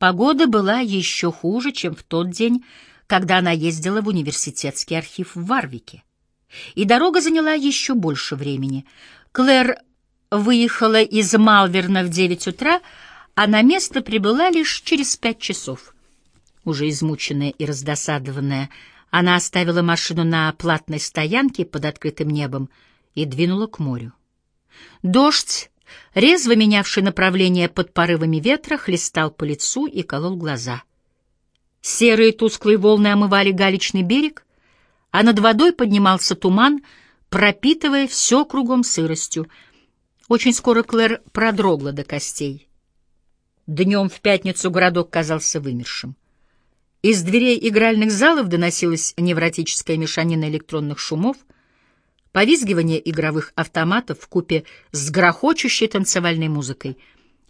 Погода была еще хуже, чем в тот день, когда она ездила в университетский архив в Варвике. И дорога заняла еще больше времени. Клэр выехала из Малверна в девять утра, а на место прибыла лишь через пять часов. Уже измученная и раздосадованная, она оставила машину на платной стоянке под открытым небом и двинула к морю. Дождь, резво менявший направление под порывами ветра, хлестал по лицу и колол глаза. Серые тусклые волны омывали галечный берег, а над водой поднимался туман, пропитывая все кругом сыростью. Очень скоро Клэр продрогла до костей. Днем в пятницу городок казался вымершим. Из дверей игральных залов доносилась невротическая мешанина электронных шумов, повизгивание игровых автоматов в купе с грохочущей танцевальной музыкой,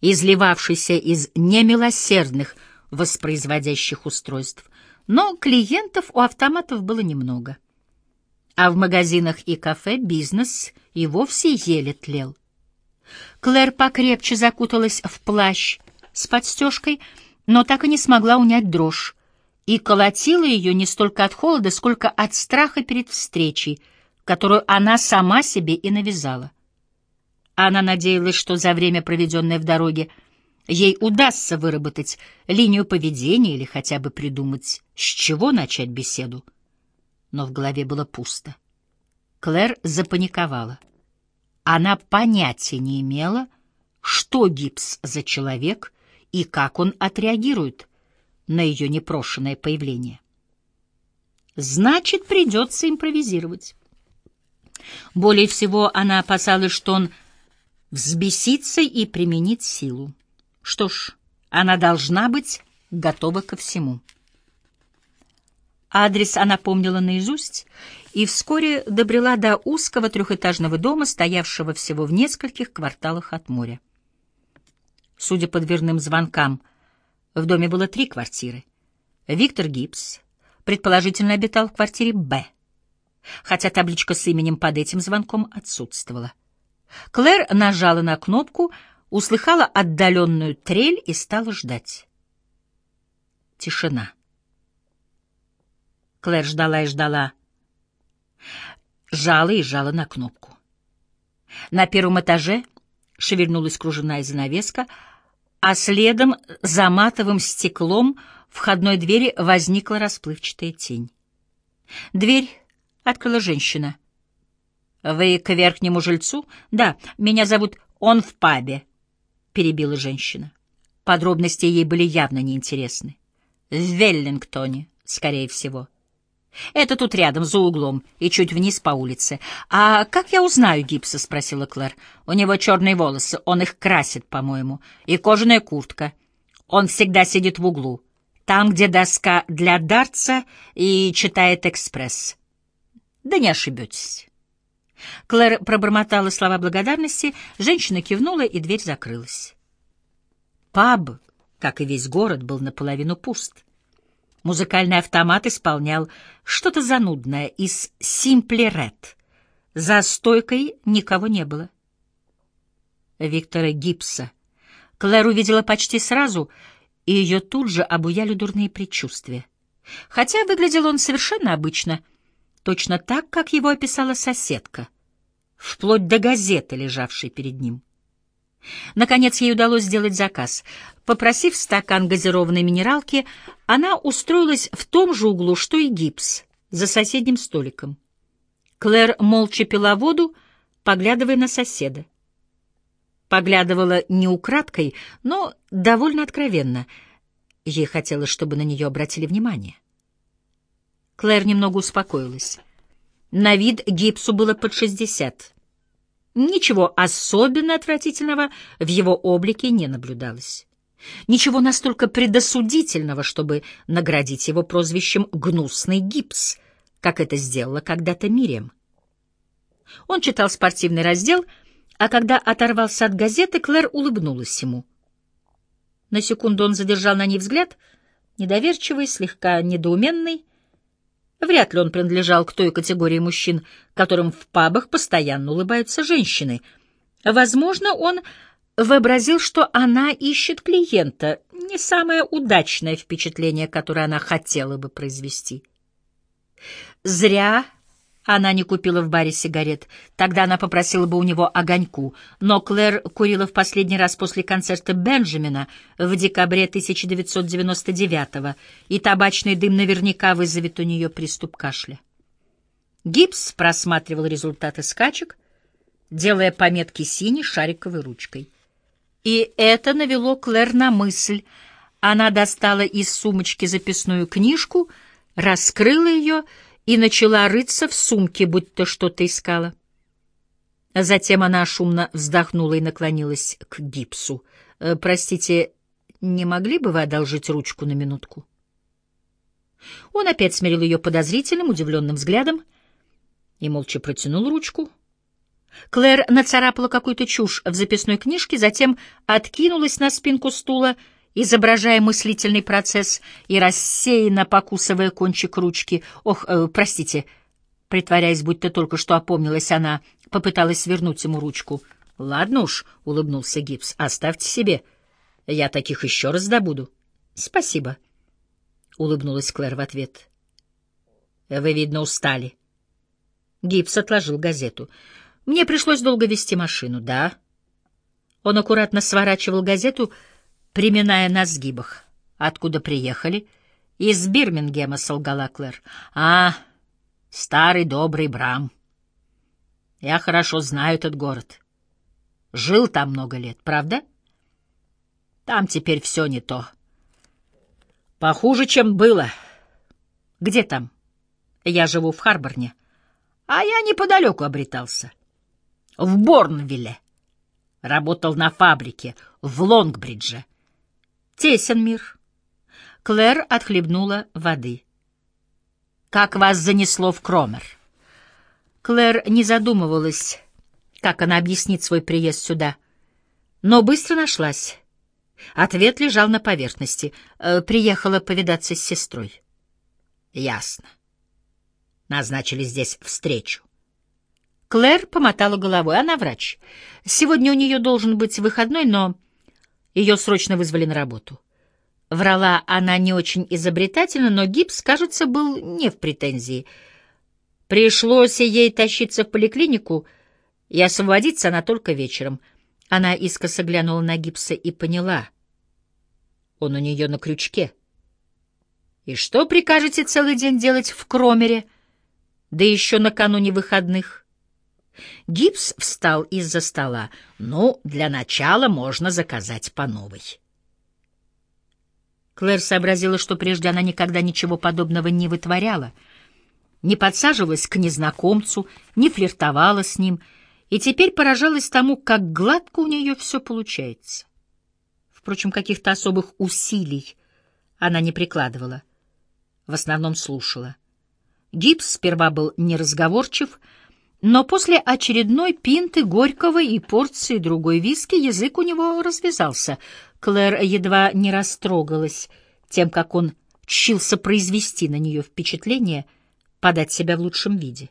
изливавшейся из немилосердных воспроизводящих устройств. Но клиентов у автоматов было немного. А в магазинах и кафе бизнес и вовсе еле тлел. Клэр покрепче закуталась в плащ с подстежкой, но так и не смогла унять дрожь, и колотила ее не столько от холода, сколько от страха перед встречей, которую она сама себе и навязала. Она надеялась, что за время, проведенное в дороге, ей удастся выработать линию поведения или хотя бы придумать, с чего начать беседу. Но в голове было пусто. Клэр запаниковала. Она понятия не имела, что гипс за человек и как он отреагирует на ее непрошенное появление. Значит, придется импровизировать. Более всего она опасалась, что он взбесится и применит силу. Что ж, она должна быть готова ко всему. Адрес она помнила наизусть и вскоре добрела до узкого трехэтажного дома, стоявшего всего в нескольких кварталах от моря. Судя по дверным звонкам, в доме было три квартиры. Виктор Гибс, предположительно, обитал в квартире «Б», хотя табличка с именем под этим звонком отсутствовала. Клэр нажала на кнопку, услыхала отдаленную трель и стала ждать. Тишина. Клэр ждала и ждала. Жала и жала на кнопку. На первом этаже шевельнулась кружевная занавеска — а следом за матовым стеклом входной двери возникла расплывчатая тень. Дверь открыла женщина. «Вы к верхнему жильцу?» «Да, меня зовут Он в пабе», — перебила женщина. Подробности ей были явно неинтересны. «В Веллингтоне, скорее всего». Это тут рядом, за углом, и чуть вниз по улице. А как я узнаю Гипса? спросила Клэр. У него черные волосы, он их красит, по-моему, и кожаная куртка. Он всегда сидит в углу, там, где доска для дартса, и читает экспресс. Да не ошибетесь. Клэр пробормотала слова благодарности, женщина кивнула, и дверь закрылась. Паб, как и весь город, был наполовину пуст. Музыкальный автомат исполнял что-то занудное из «Симплерет». За стойкой никого не было. Виктора Гипса. Клэр увидела почти сразу, и ее тут же обуяли дурные предчувствия. Хотя выглядел он совершенно обычно, точно так, как его описала соседка, вплоть до газеты, лежавшей перед ним. Наконец ей удалось сделать заказ. Попросив стакан газированной минералки, она устроилась в том же углу, что и гипс, за соседним столиком. Клэр молча пила воду, поглядывая на соседа. Поглядывала не украдкой, но довольно откровенно. Ей хотелось, чтобы на нее обратили внимание. Клэр немного успокоилась. На вид гипсу было под шестьдесят. Ничего особенно отвратительного в его облике не наблюдалось. Ничего настолько предосудительного, чтобы наградить его прозвищем «гнусный гипс», как это сделала когда-то Мириам. Он читал спортивный раздел, а когда оторвался от газеты, Клэр улыбнулась ему. На секунду он задержал на ней взгляд, недоверчивый, слегка недоуменный, Вряд ли он принадлежал к той категории мужчин, которым в пабах постоянно улыбаются женщины. Возможно, он вообразил, что она ищет клиента, не самое удачное впечатление, которое она хотела бы произвести. Зря она не купила в баре сигарет, тогда она попросила бы у него огоньку, но Клэр курила в последний раз после концерта Бенджамина в декабре 1999 и табачный дым наверняка вызовет у нее приступ кашля. Гибс просматривал результаты скачек, делая пометки синей шариковой ручкой. И это навело Клэр на мысль. Она достала из сумочки записную книжку, раскрыла ее начала рыться в сумке, будто что-то искала. Затем она шумно вздохнула и наклонилась к гипсу. «Э, «Простите, не могли бы вы одолжить ручку на минутку?» Он опять смирил ее подозрительным, удивленным взглядом и молча протянул ручку. Клэр нацарапала какую-то чушь в записной книжке, затем откинулась на спинку стула, изображая мыслительный процесс и рассеянно покусывая кончик ручки. «Ох, э, простите», притворяясь, будто только что опомнилась она, попыталась вернуть ему ручку. «Ладно уж», — улыбнулся Гипс, — «оставьте себе. Я таких еще раз добуду». «Спасибо», — улыбнулась Клэр в ответ. «Вы, видно, устали». Гипс отложил газету. «Мне пришлось долго вести машину, да?» Он аккуратно сворачивал газету, приминая на сгибах. «Откуда приехали?» «Из Бирмингема», — солгала Клэр. «А, старый добрый Брам. Я хорошо знаю этот город. Жил там много лет, правда? Там теперь все не то. Похуже, чем было. Где там? Я живу в Харборне. А я неподалеку обретался. В Борнвилле. Работал на фабрике в Лонгбридже. Тесен мир. Клэр отхлебнула воды. «Как вас занесло в Кромер?» Клэр не задумывалась, как она объяснит свой приезд сюда, но быстро нашлась. Ответ лежал на поверхности. Э, приехала повидаться с сестрой. «Ясно назначили здесь встречу. Клэр помотала головой. Она врач. Сегодня у нее должен быть выходной, но ее срочно вызвали на работу. Врала она не очень изобретательно, но гипс, кажется, был не в претензии. Пришлось ей тащиться в поликлинику, и освободиться она только вечером. Она искоса глянула на гипса и поняла. Он у нее на крючке. «И что прикажете целый день делать в Кромере?» да еще накануне выходных. Гипс встал из-за стола. Ну, для начала можно заказать по новой. Клэр сообразила, что прежде она никогда ничего подобного не вытворяла, не подсаживалась к незнакомцу, не флиртовала с ним, и теперь поражалась тому, как гладко у нее все получается. Впрочем, каких-то особых усилий она не прикладывала, в основном слушала. Гипс сперва был неразговорчив, но после очередной пинты горького и порции другой виски язык у него развязался. Клэр едва не растрогалась тем, как он чился произвести на нее впечатление, подать себя в лучшем виде.